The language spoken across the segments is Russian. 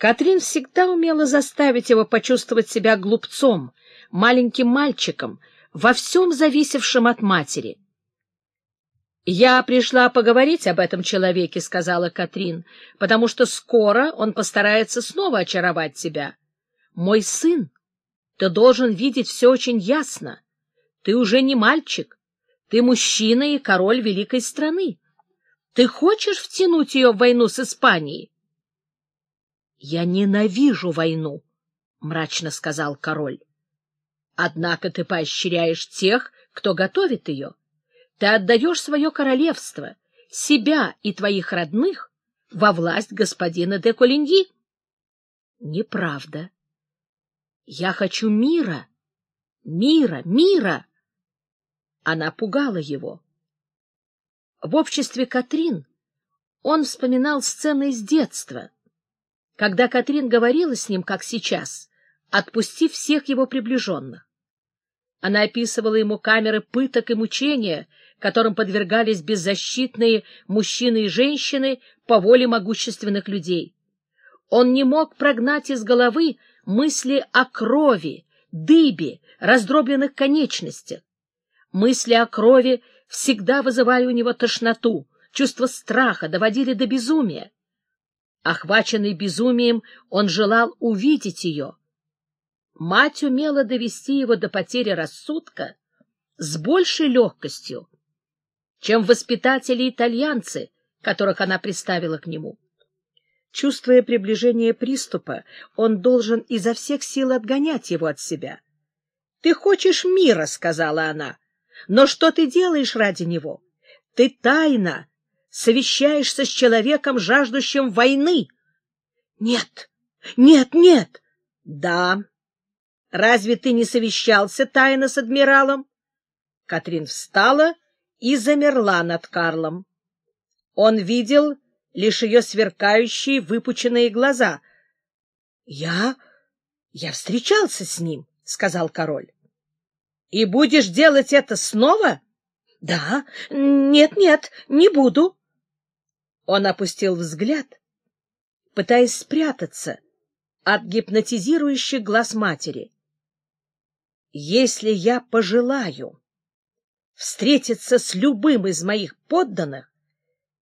Катрин всегда умела заставить его почувствовать себя глупцом, маленьким мальчиком, во всем зависевшим от матери. «Я пришла поговорить об этом человеке», — сказала Катрин, «потому что скоро он постарается снова очаровать тебя. Мой сын, ты должен видеть все очень ясно. Ты уже не мальчик, ты мужчина и король великой страны. Ты хочешь втянуть ее в войну с Испанией? — Я ненавижу войну, — мрачно сказал король. — Однако ты поощряешь тех, кто готовит ее. Ты отдаешь свое королевство, себя и твоих родных во власть господина де Колиньи. — Неправда. Я хочу мира, мира, мира. Она пугала его. В обществе Катрин он вспоминал сцены из детства, когда Катрин говорила с ним, как сейчас, отпустив всех его приближенных. Она описывала ему камеры пыток и мучения, которым подвергались беззащитные мужчины и женщины по воле могущественных людей. Он не мог прогнать из головы мысли о крови, дыбе, раздробленных конечностях. Мысли о крови всегда вызывали у него тошноту, чувство страха доводили до безумия. Охваченный безумием, он желал увидеть ее. Мать умела довести его до потери рассудка с большей легкостью, чем воспитатели-итальянцы, которых она приставила к нему. Чувствуя приближение приступа, он должен изо всех сил отгонять его от себя. — Ты хочешь мира, — сказала она, — но что ты делаешь ради него? Ты тайно совещаешься с человеком, жаждущим войны. — Нет, нет, нет. — Да. Разве ты не совещался тайно с адмиралом? Катрин встала и замерла над Карлом. Он видел лишь ее сверкающие выпученные глаза. — Я... я встречался с ним, — сказал король. — И будешь делать это снова? — Да. Нет-нет, не буду. Он опустил взгляд, пытаясь спрятаться от гипнотизирующих глаз матери. — Если я пожелаю встретиться с любым из моих подданных,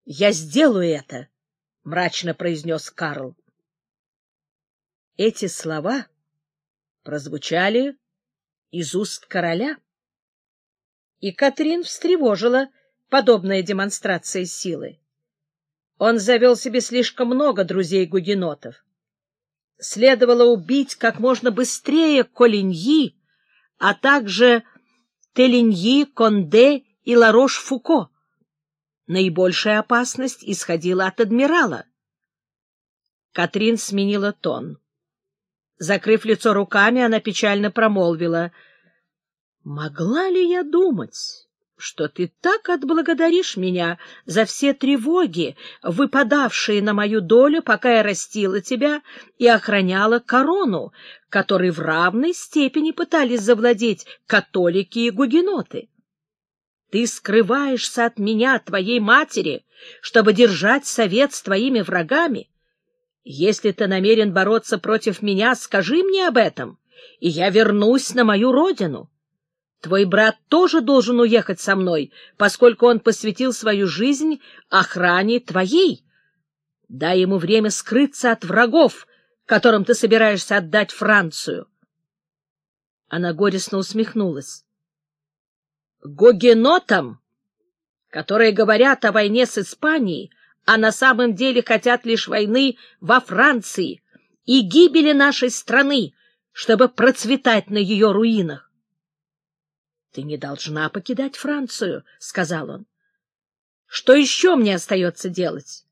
я сделаю это, — мрачно произнес Карл. Эти слова прозвучали из уст короля, и Катрин встревожила подобная демонстрация силы. Он завел себе слишком много друзей-гугенотов. Следовало убить как можно быстрее Колиньи, а также Телиньи, Конде и Ларош-Фуко. Наибольшая опасность исходила от адмирала. Катрин сменила тон. Закрыв лицо руками, она печально промолвила. — Могла ли я думать, что ты так отблагодаришь меня за все тревоги, выпадавшие на мою долю, пока я растила тебя и охраняла корону, которой в равной степени пытались завладеть католики и гугеноты? Ты скрываешься от меня, твоей матери, чтобы держать совет с твоими врагами. Если ты намерен бороться против меня, скажи мне об этом, и я вернусь на мою родину. Твой брат тоже должен уехать со мной, поскольку он посвятил свою жизнь охране твоей. Дай ему время скрыться от врагов, которым ты собираешься отдать Францию. Она горестно усмехнулась гогенотам, которые говорят о войне с Испанией, а на самом деле хотят лишь войны во Франции и гибели нашей страны, чтобы процветать на ее руинах. — Ты не должна покидать Францию, — сказал он. — Что еще мне остается делать?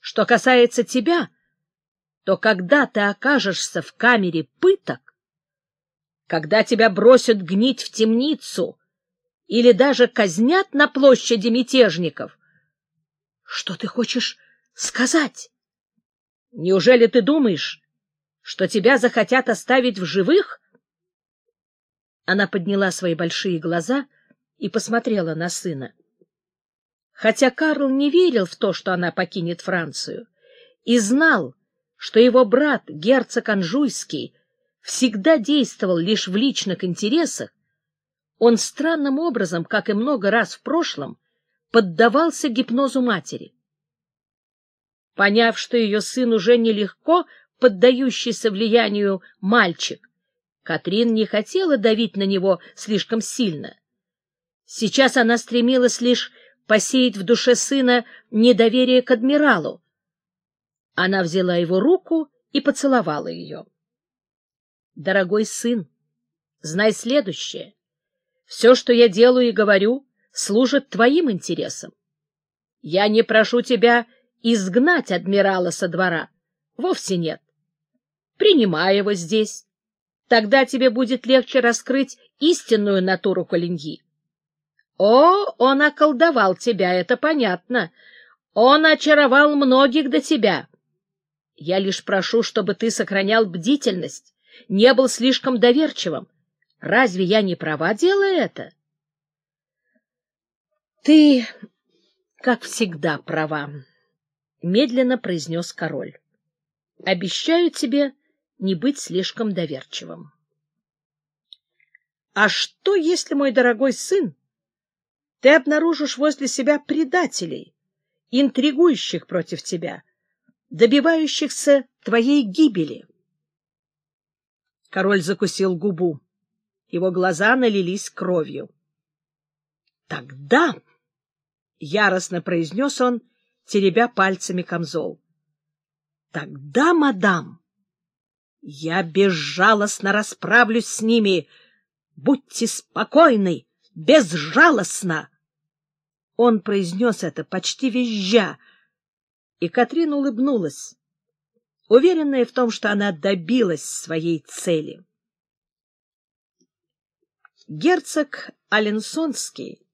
Что касается тебя, то когда ты окажешься в камере пыток, когда тебя бросят гнить в темницу, или даже казнят на площади мятежников. Что ты хочешь сказать? Неужели ты думаешь, что тебя захотят оставить в живых? Она подняла свои большие глаза и посмотрела на сына. Хотя Карл не верил в то, что она покинет Францию, и знал, что его брат, герцог Анжуйский, всегда действовал лишь в личных интересах, он странным образом, как и много раз в прошлом, поддавался гипнозу матери. Поняв, что ее сын уже нелегко поддающийся влиянию мальчик, Катрин не хотела давить на него слишком сильно. Сейчас она стремилась лишь посеять в душе сына недоверие к адмиралу. Она взяла его руку и поцеловала ее. — Дорогой сын, знай следующее. Все, что я делаю и говорю, служит твоим интересам. Я не прошу тебя изгнать адмирала со двора. Вовсе нет. Принимай его здесь. Тогда тебе будет легче раскрыть истинную натуру Колиньи. О, он околдовал тебя, это понятно. Он очаровал многих до тебя. Я лишь прошу, чтобы ты сохранял бдительность, не был слишком доверчивым. Разве я не права, делая это? Ты, как всегда, права, — медленно произнес король. Обещаю тебе не быть слишком доверчивым. А что, если, мой дорогой сын, ты обнаружишь возле себя предателей, интригующих против тебя, добивающихся твоей гибели. Король закусил губу. Его глаза налились кровью. — Тогда, — яростно произнес он, теребя пальцами камзол, — тогда, мадам, я безжалостно расправлюсь с ними. Будьте спокойны, безжалостно! Он произнес это почти визжа, и Катрин улыбнулась, уверенная в том, что она добилась своей цели. Герцог Аленсонский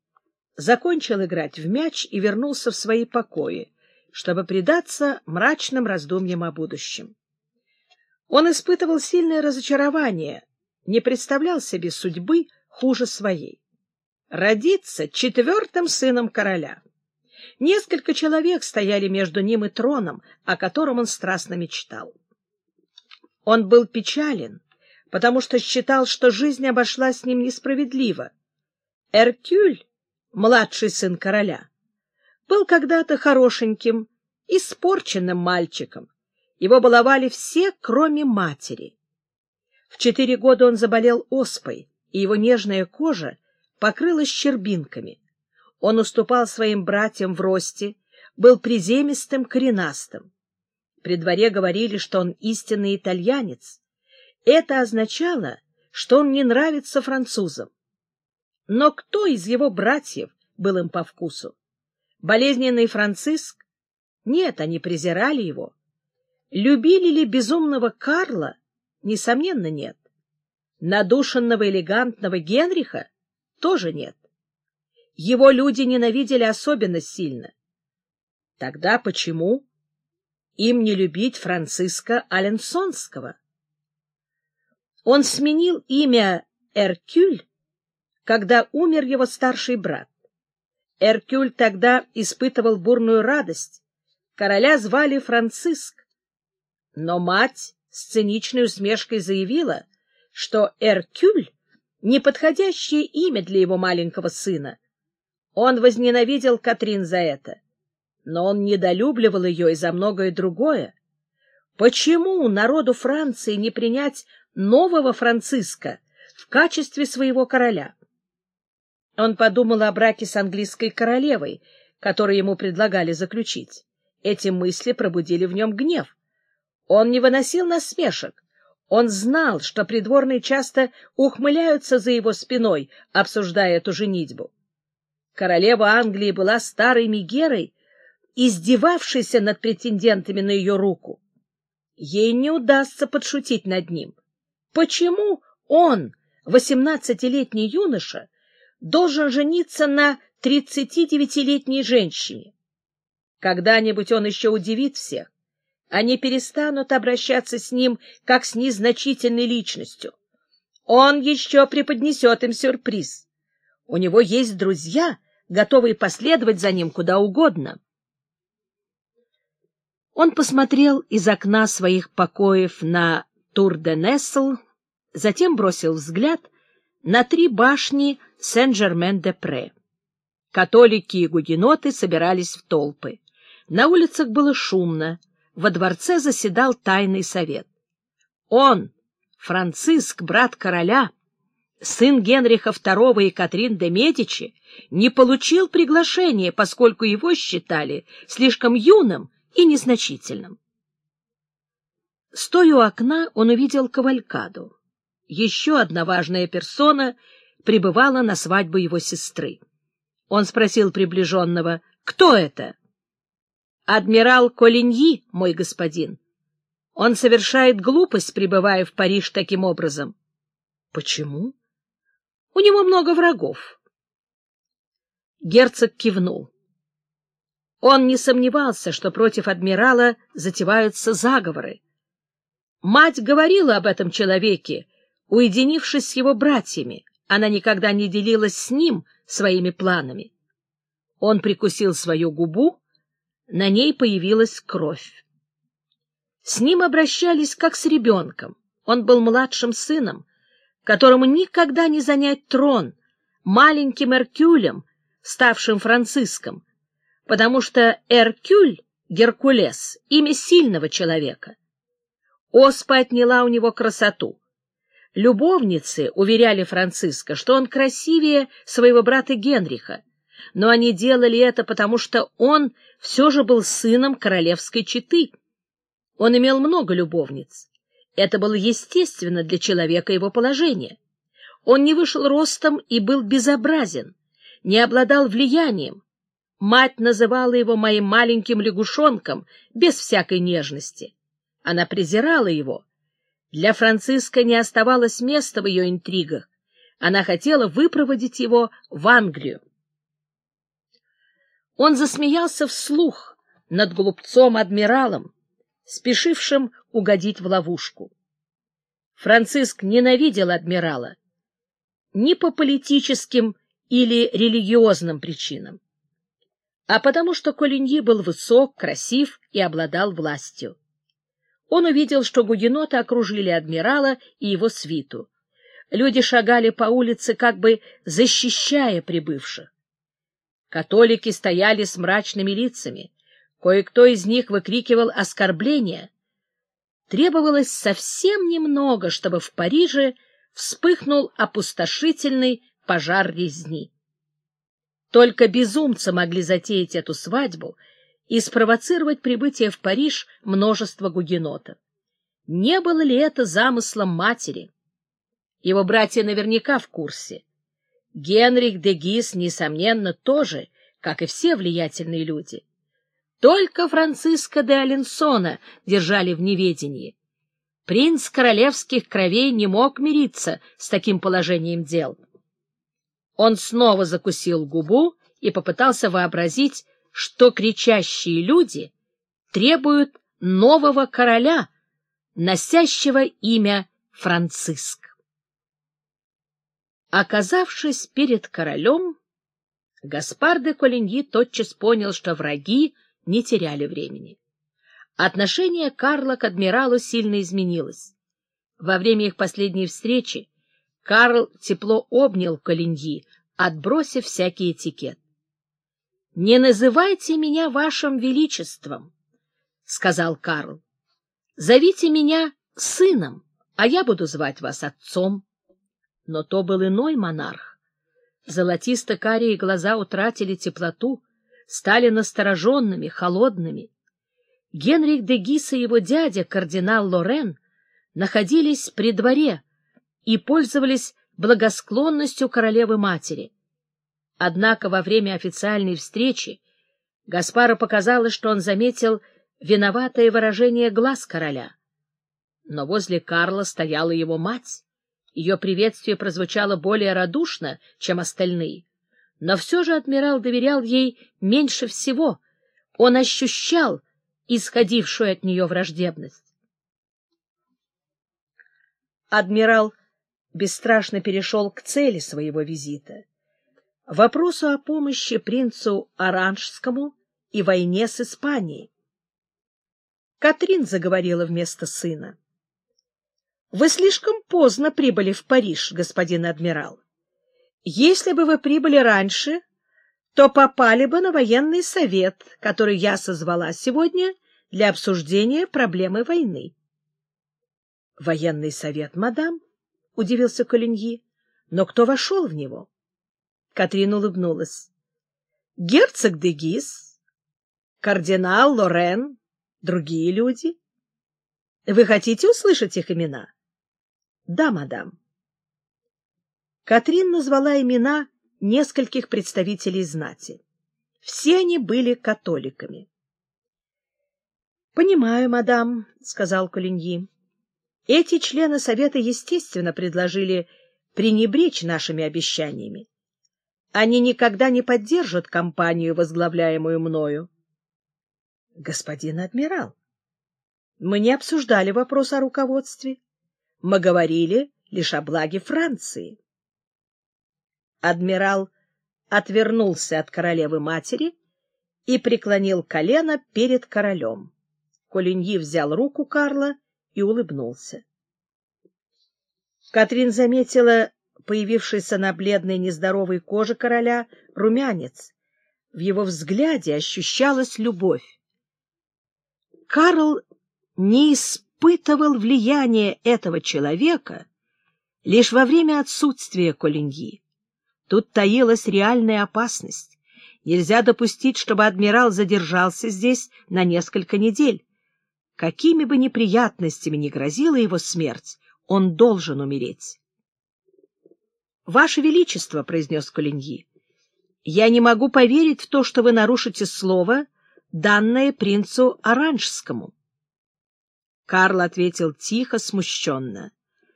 закончил играть в мяч и вернулся в свои покои, чтобы предаться мрачным раздумьям о будущем. Он испытывал сильное разочарование, не представлял себе судьбы хуже своей родиться четвертым сыном короля. Несколько человек стояли между ним и троном, о котором он страстно мечтал. Он был печален, потому что считал, что жизнь обошлась с ним несправедливо. Эркюль, младший сын короля, был когда-то хорошеньким, испорченным мальчиком. Его баловали все, кроме матери. В четыре года он заболел оспой, и его нежная кожа покрылась щербинками. Он уступал своим братьям в росте, был приземистым, коренастым. При дворе говорили, что он истинный итальянец. Это означало, что он не нравится французам. Но кто из его братьев был им по вкусу? Болезненный Франциск? Нет, они презирали его. Любили ли безумного Карла? Несомненно, нет. Надушенного элегантного Генриха? тоже нет. Его люди ненавидели особенно сильно. Тогда почему им не любить Франциска Аленсонского? Он сменил имя Эркюль, когда умер его старший брат. Эркюль тогда испытывал бурную радость. Короля звали Франциск. Но мать с циничной усмешкой заявила, что Эркюль неподходящее имя для его маленького сына. Он возненавидел Катрин за это, но он недолюбливал ее и за многое другое. Почему народу Франции не принять нового Франциска в качестве своего короля? Он подумал о браке с английской королевой, который ему предлагали заключить. Эти мысли пробудили в нем гнев. Он не выносил насмешек, он знал, что придворные часто ухмыляются за его спиной, обсуждая эту женитьбу. Королева Англии была старой Мегерой, издевавшейся над претендентами на ее руку. Ей не удастся подшутить над ним. Почему он, восемнадцатилетний юноша, должен жениться на тридцатидевятилетней женщине? Когда-нибудь он еще удивит всех они перестанут обращаться с ним как с незначительной личностью. Он еще преподнесет им сюрприз. У него есть друзья, готовые последовать за ним куда угодно. Он посмотрел из окна своих покоев на Тур-де-Нессел, затем бросил взгляд на три башни Сен-Жермен-де-Пре. Католики и гугеноты собирались в толпы. На улицах было шумно, во дворце заседал тайный совет. Он, Франциск, брат короля, сын Генриха II и Катрин де Медичи, не получил приглашения, поскольку его считали слишком юным и незначительным. Стоя у окна, он увидел кавалькаду. Еще одна важная персона прибывала на свадьбу его сестры. Он спросил приближенного, кто это? «Адмирал Колиньи, мой господин. Он совершает глупость, прибывая в Париж таким образом». «Почему?» «У него много врагов». Герцог кивнул. Он не сомневался, что против адмирала затеваются заговоры. Мать говорила об этом человеке, уединившись с его братьями. Она никогда не делилась с ним своими планами. Он прикусил свою губу, на ней появилась кровь. С ним обращались как с ребенком. Он был младшим сыном, которому никогда не занять трон, маленьким Эркюлем, ставшим Франциском, потому что Эркюль, Геркулес, имя сильного человека. Оспа отняла у него красоту. Любовницы уверяли Франциска, что он красивее своего брата Генриха, но они делали это потому, что он все же был сыном королевской четы. Он имел много любовниц. Это было естественно для человека его положения. Он не вышел ростом и был безобразен, не обладал влиянием, Мать называла его моим маленьким лягушонком, без всякой нежности. Она презирала его. Для Франциска не оставалось места в ее интригах. Она хотела выпроводить его в Англию. Он засмеялся вслух над глупцом-адмиралом, спешившим угодить в ловушку. Франциск ненавидел адмирала ни по политическим или религиозным причинам а потому что Колиньи был высок, красив и обладал властью. Он увидел, что гугеноты окружили адмирала и его свиту. Люди шагали по улице, как бы защищая прибывших. Католики стояли с мрачными лицами, кое-кто из них выкрикивал оскорбления. Требовалось совсем немного, чтобы в Париже вспыхнул опустошительный пожар резни. Только безумцы могли затеять эту свадьбу и спровоцировать прибытие в Париж множества гугенотов. Не было ли это замыслом матери? Его братья наверняка в курсе. Генрих де Гис, несомненно, тоже, как и все влиятельные люди. Только Франциско де Аленсона держали в неведении. Принц королевских кровей не мог мириться с таким положением дел. Он снова закусил губу и попытался вообразить, что кричащие люди требуют нового короля, носящего имя Франциск. Оказавшись перед королем, Гаспар де Колиньи тотчас понял, что враги не теряли времени. Отношение Карла к адмиралу сильно изменилось. Во время их последней встречи Карл тепло обнял Калиньи, отбросив всякий этикет. — Не называйте меня вашим величеством, — сказал Карл. — Зовите меня сыном, а я буду звать вас отцом. Но то был иной монарх. Золотисто-карие глаза утратили теплоту, стали настороженными, холодными. Генрих де Гис и его дядя, кардинал Лорен, находились при дворе, и пользовались благосклонностью королевы-матери. Однако во время официальной встречи Гаспару показалось, что он заметил виноватое выражение глаз короля. Но возле Карла стояла его мать. Ее приветствие прозвучало более радушно, чем остальные. Но все же адмирал доверял ей меньше всего. Он ощущал исходившую от нее враждебность. Адмирал бесстрашно перешел к цели своего визита — вопросу о помощи принцу Оранжскому и войне с Испанией. Катрин заговорила вместо сына. — Вы слишком поздно прибыли в Париж, господин адмирал. Если бы вы прибыли раньше, то попали бы на военный совет, который я созвала сегодня для обсуждения проблемы войны. — Военный совет, мадам? — удивился Колиньи. — Но кто вошел в него? Катрин улыбнулась. — Герцог де Гис, кардинал Лорен, другие люди. Вы хотите услышать их имена? — Да, мадам. Катрин назвала имена нескольких представителей знати. Все они были католиками. — Понимаю, мадам, — сказал Колиньи. Эти члены Совета, естественно, предложили пренебречь нашими обещаниями. Они никогда не поддержат кампанию, возглавляемую мною. — Господин адмирал, мы не обсуждали вопрос о руководстве. Мы говорили лишь о благе Франции. Адмирал отвернулся от королевы-матери и преклонил колено перед королем. Колиньи взял руку Карла и улыбнулся. Катрин заметила появившийся на бледной нездоровой коже короля румянец. В его взгляде ощущалась любовь. Карл не испытывал влияния этого человека лишь во время отсутствия Колиньи. Тут таилась реальная опасность. Нельзя допустить, чтобы адмирал задержался здесь на несколько недель. Какими бы неприятностями ни грозила его смерть, он должен умереть. — Ваше Величество, — произнес Колиньи, — я не могу поверить в то, что вы нарушите слово, данное принцу Оранжскому. Карл ответил тихо, смущенно.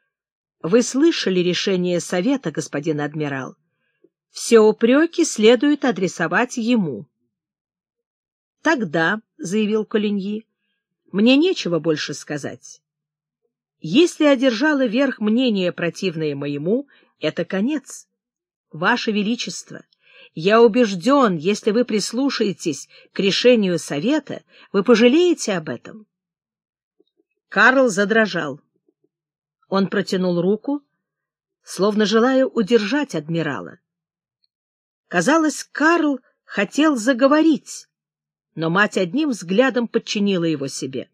— Вы слышали решение совета, господин адмирал? Все упреки следует адресовать ему. — Тогда, — заявил Колиньи, мне нечего больше сказать. Если одержало верх мнение, противное моему, это конец. Ваше Величество, я убежден, если вы прислушаетесь к решению Совета, вы пожалеете об этом. Карл задрожал. Он протянул руку, словно желая удержать адмирала. Казалось, Карл хотел заговорить, но мать одним взглядом подчинила его себе.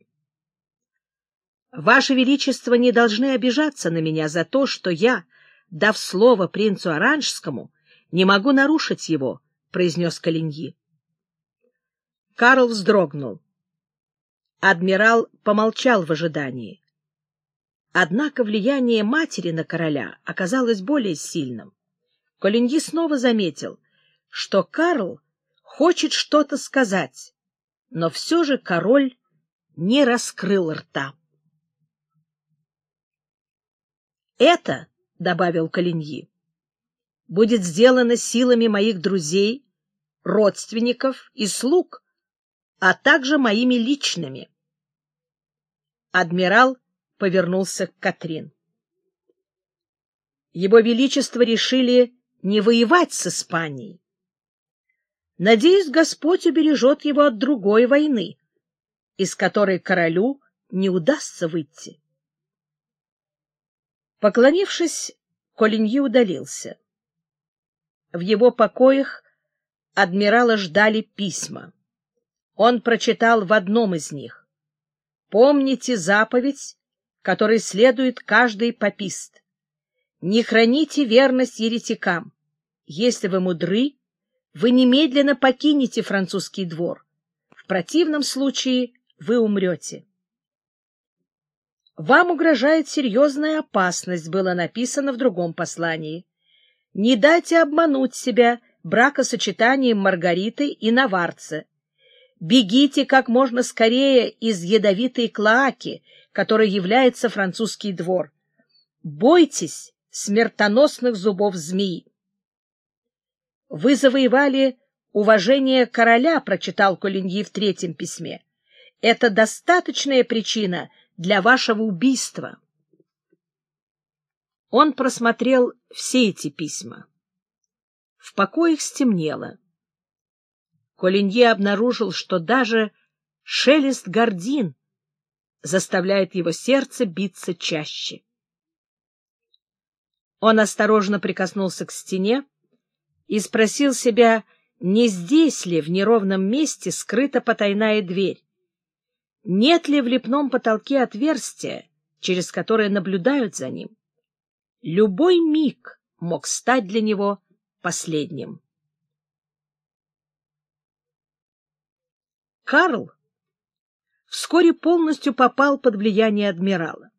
«Ваше Величество не должны обижаться на меня за то, что я, дав слово принцу Оранжскому, не могу нарушить его», — произнес Калиньи. Карл вздрогнул. Адмирал помолчал в ожидании. Однако влияние матери на короля оказалось более сильным. Колиньи снова заметил, что Карл хочет что-то сказать, но все же король не раскрыл рта. «Это, — добавил Калиньи, — будет сделано силами моих друзей, родственников и слуг, а также моими личными». Адмирал повернулся к Катрин. Его Величество решили не воевать с Испанией, Надеюсь, Господь убережет его от другой войны, из которой королю не удастся выйти. Поклонившись, Колиньи удалился. В его покоях адмирала ждали письма. Он прочитал в одном из них. «Помните заповедь, которой следует каждый попист. Не храните верность еретикам. Если вы мудры, вы немедленно покинете французский двор. В противном случае вы умрете. Вам угрожает серьезная опасность, было написано в другом послании. Не дайте обмануть себя бракосочетанием Маргариты и Наварца. Бегите как можно скорее из ядовитой клоаки, которой является французский двор. Бойтесь смертоносных зубов змеи. Вы завоевали уважение короля, прочитал Колиньи в третьем письме. Это достаточная причина для вашего убийства. Он просмотрел все эти письма. В покоях стемнело. Колинье обнаружил, что даже шелест гордин заставляет его сердце биться чаще. Он осторожно прикоснулся к стене и спросил себя, не здесь ли в неровном месте скрыта потайная дверь. Нет ли в лепном потолке отверстия, через которое наблюдают за ним? Любой миг мог стать для него последним. Карл вскоре полностью попал под влияние адмирала.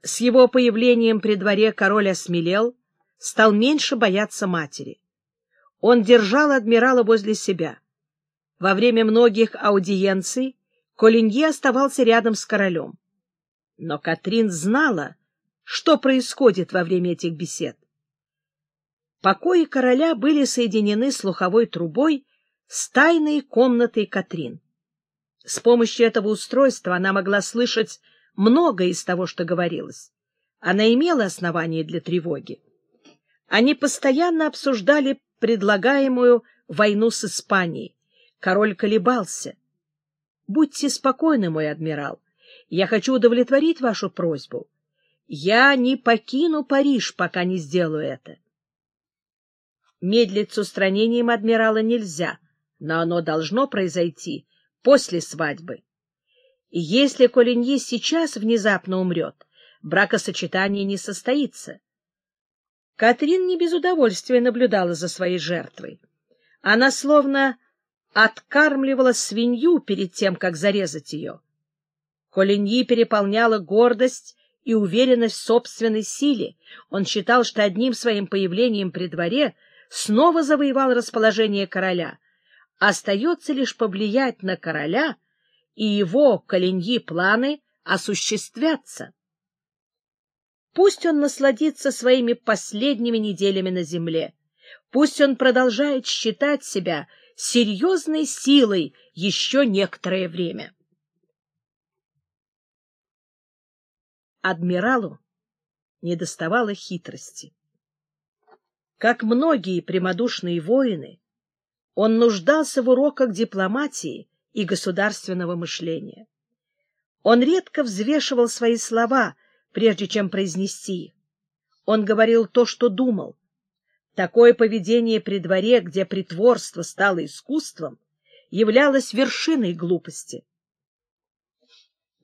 С его появлением при дворе король осмелел, стал меньше бояться матери. Он держал адмирала возле себя. Во время многих аудиенций Колинье оставался рядом с королем. Но Катрин знала, что происходит во время этих бесед. Покои короля были соединены слуховой трубой с тайной комнатой Катрин. С помощью этого устройства она могла слышать многое из того, что говорилось. Она имела основания для тревоги. Они постоянно обсуждали предлагаемую войну с Испанией. Король колебался. «Будьте спокойны, мой адмирал. Я хочу удовлетворить вашу просьбу. Я не покину Париж, пока не сделаю это». Медлить с устранением адмирала нельзя — но оно должно произойти после свадьбы. И если Колинье сейчас внезапно умрет, бракосочетание не состоится. Катрин не без удовольствия наблюдала за своей жертвой. Она словно откармливала свинью перед тем, как зарезать ее. Колиньи переполняла гордость и уверенность в собственной силе. Он считал, что одним своим появлением при дворе снова завоевал расположение короля — Остается лишь повлиять на короля, и его коленьи планы осуществятся. Пусть он насладится своими последними неделями на земле. Пусть он продолжает считать себя серьезной силой еще некоторое время. Адмиралу недоставало хитрости. Как многие прямодушные воины, он нуждался в уроках дипломатии и государственного мышления. Он редко взвешивал свои слова, прежде чем произнести их. Он говорил то, что думал. Такое поведение при дворе, где притворство стало искусством, являлось вершиной глупости.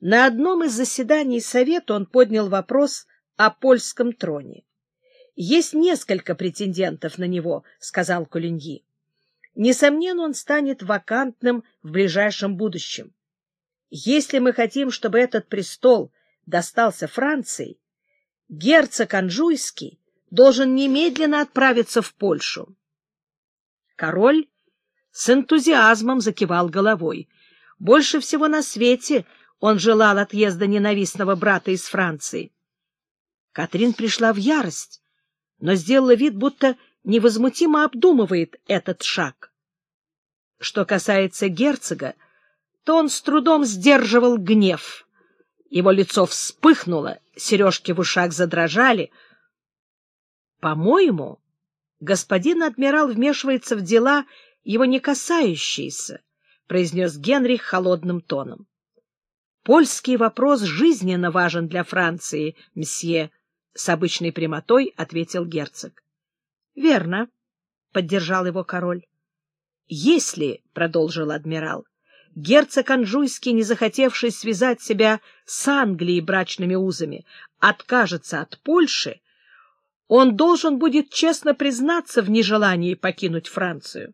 На одном из заседаний Совета он поднял вопрос о польском троне. «Есть несколько претендентов на него», — сказал Кулиньи. Несомненно, он станет вакантным в ближайшем будущем. Если мы хотим, чтобы этот престол достался Франции, герцог Анжуйский должен немедленно отправиться в Польшу. Король с энтузиазмом закивал головой. Больше всего на свете он желал отъезда ненавистного брата из Франции. Катрин пришла в ярость, но сделала вид, будто невозмутимо обдумывает этот шаг. Что касается герцога, то он с трудом сдерживал гнев. Его лицо вспыхнуло, сережки в ушах задрожали. — По-моему, господин адмирал вмешивается в дела, его не касающиеся, — произнес Генрих холодным тоном. — Польский вопрос жизненно важен для Франции, мсье, — с обычной прямотой ответил герцог. — Верно, — поддержал его король. — Если, — продолжил адмирал, — герцог Анжуйский, не захотевший связать себя с Англией брачными узами, откажется от Польши, он должен будет честно признаться в нежелании покинуть Францию.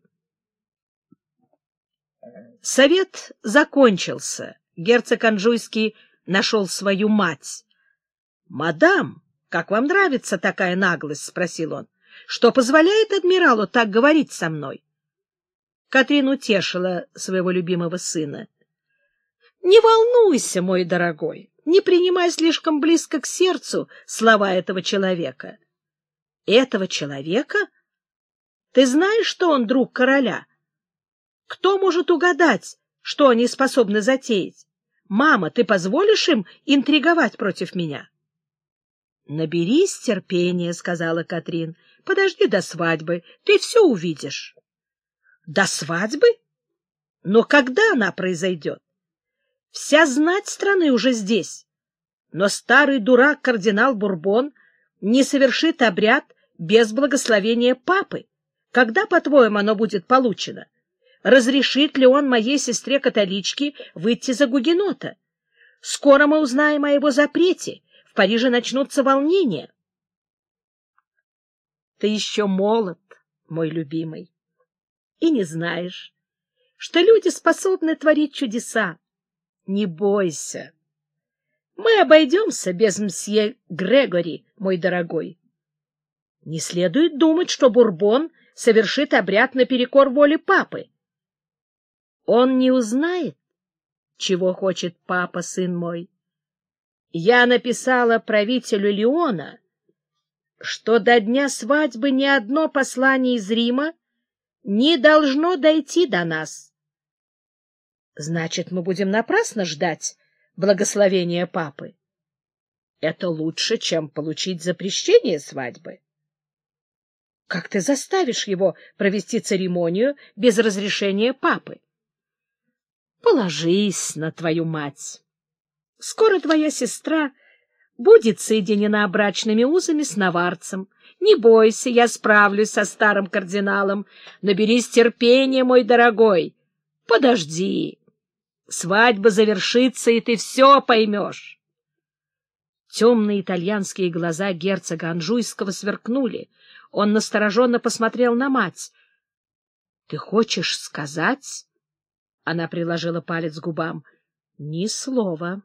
Совет закончился. Герцог Анжуйский нашел свою мать. — Мадам, как вам нравится такая наглость? — спросил он что позволяет адмиралу так говорить со мной. Катрин утешила своего любимого сына. — Не волнуйся, мой дорогой, не принимай слишком близко к сердцу слова этого человека. — Этого человека? Ты знаешь, что он друг короля? Кто может угадать, что они способны затеять? Мама, ты позволишь им интриговать против меня? — Наберись терпения, — сказала Катрин. Подожди до свадьбы, ты все увидишь. До свадьбы? Но когда она произойдет? Вся знать страны уже здесь. Но старый дурак кардинал Бурбон не совершит обряд без благословения папы. Когда, по-твоему, оно будет получено? Разрешит ли он моей сестре-католичке выйти за гугенота? Скоро мы узнаем о его запрете. В Париже начнутся волнения. Ты еще молод, мой любимый, и не знаешь, что люди способны творить чудеса. Не бойся. Мы обойдемся без мсье Грегори, мой дорогой. Не следует думать, что Бурбон совершит обряд наперекор воле папы. Он не узнает, чего хочет папа, сын мой. Я написала правителю Леона, что до дня свадьбы ни одно послание из Рима не должно дойти до нас. Значит, мы будем напрасно ждать благословения папы. Это лучше, чем получить запрещение свадьбы. Как ты заставишь его провести церемонию без разрешения папы? Положись на твою мать. Скоро твоя сестра будет соединена брачными узами с наварцем. Не бойся, я справлюсь со старым кардиналом. Наберись терпения, мой дорогой. Подожди. Свадьба завершится, и ты все поймешь. Темные итальянские глаза герцога Анжуйского сверкнули. Он настороженно посмотрел на мать. — Ты хочешь сказать? Она приложила палец к губам. — Ни слова,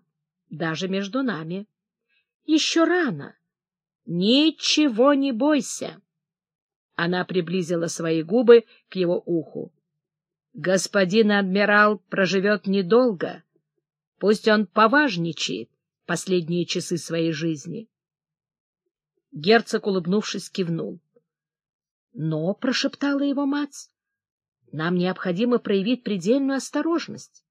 даже между нами. Еще рано. Ничего не бойся. Она приблизила свои губы к его уху. Господин адмирал проживет недолго. Пусть он поважничает последние часы своей жизни. Герцог, улыбнувшись, кивнул. — Но, — прошептала его мать, — нам необходимо проявить предельную осторожность.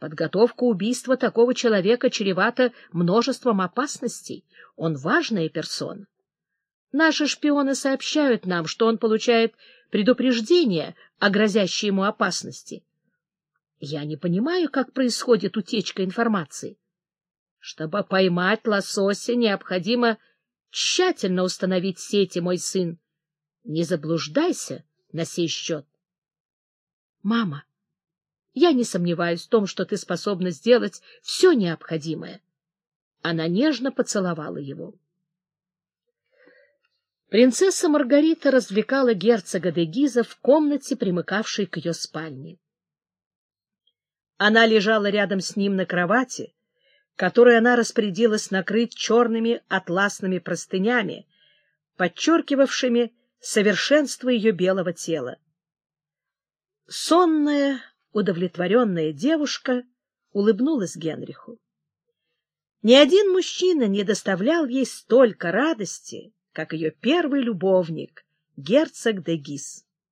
Подготовка убийства такого человека чревата множеством опасностей. Он важная персона. Наши шпионы сообщают нам, что он получает предупреждение о грозящей ему опасности. Я не понимаю, как происходит утечка информации. Чтобы поймать лосося, необходимо тщательно установить сети, мой сын. Не заблуждайся на сей счет. Мама, я не сомневаюсь в том, что ты способна сделать все необходимое. Она нежно поцеловала его. Принцесса Маргарита развлекала герцога де Гиза в комнате, примыкавшей к ее спальне. Она лежала рядом с ним на кровати, которую она распорядилась накрыть черными атласными простынями, подчеркивавшими совершенство ее белого тела. Сонная, удовлетворенная девушка улыбнулась Генриху. Ни один мужчина не доставлял ей столько радости, как ее первый любовник, герцог де Гис.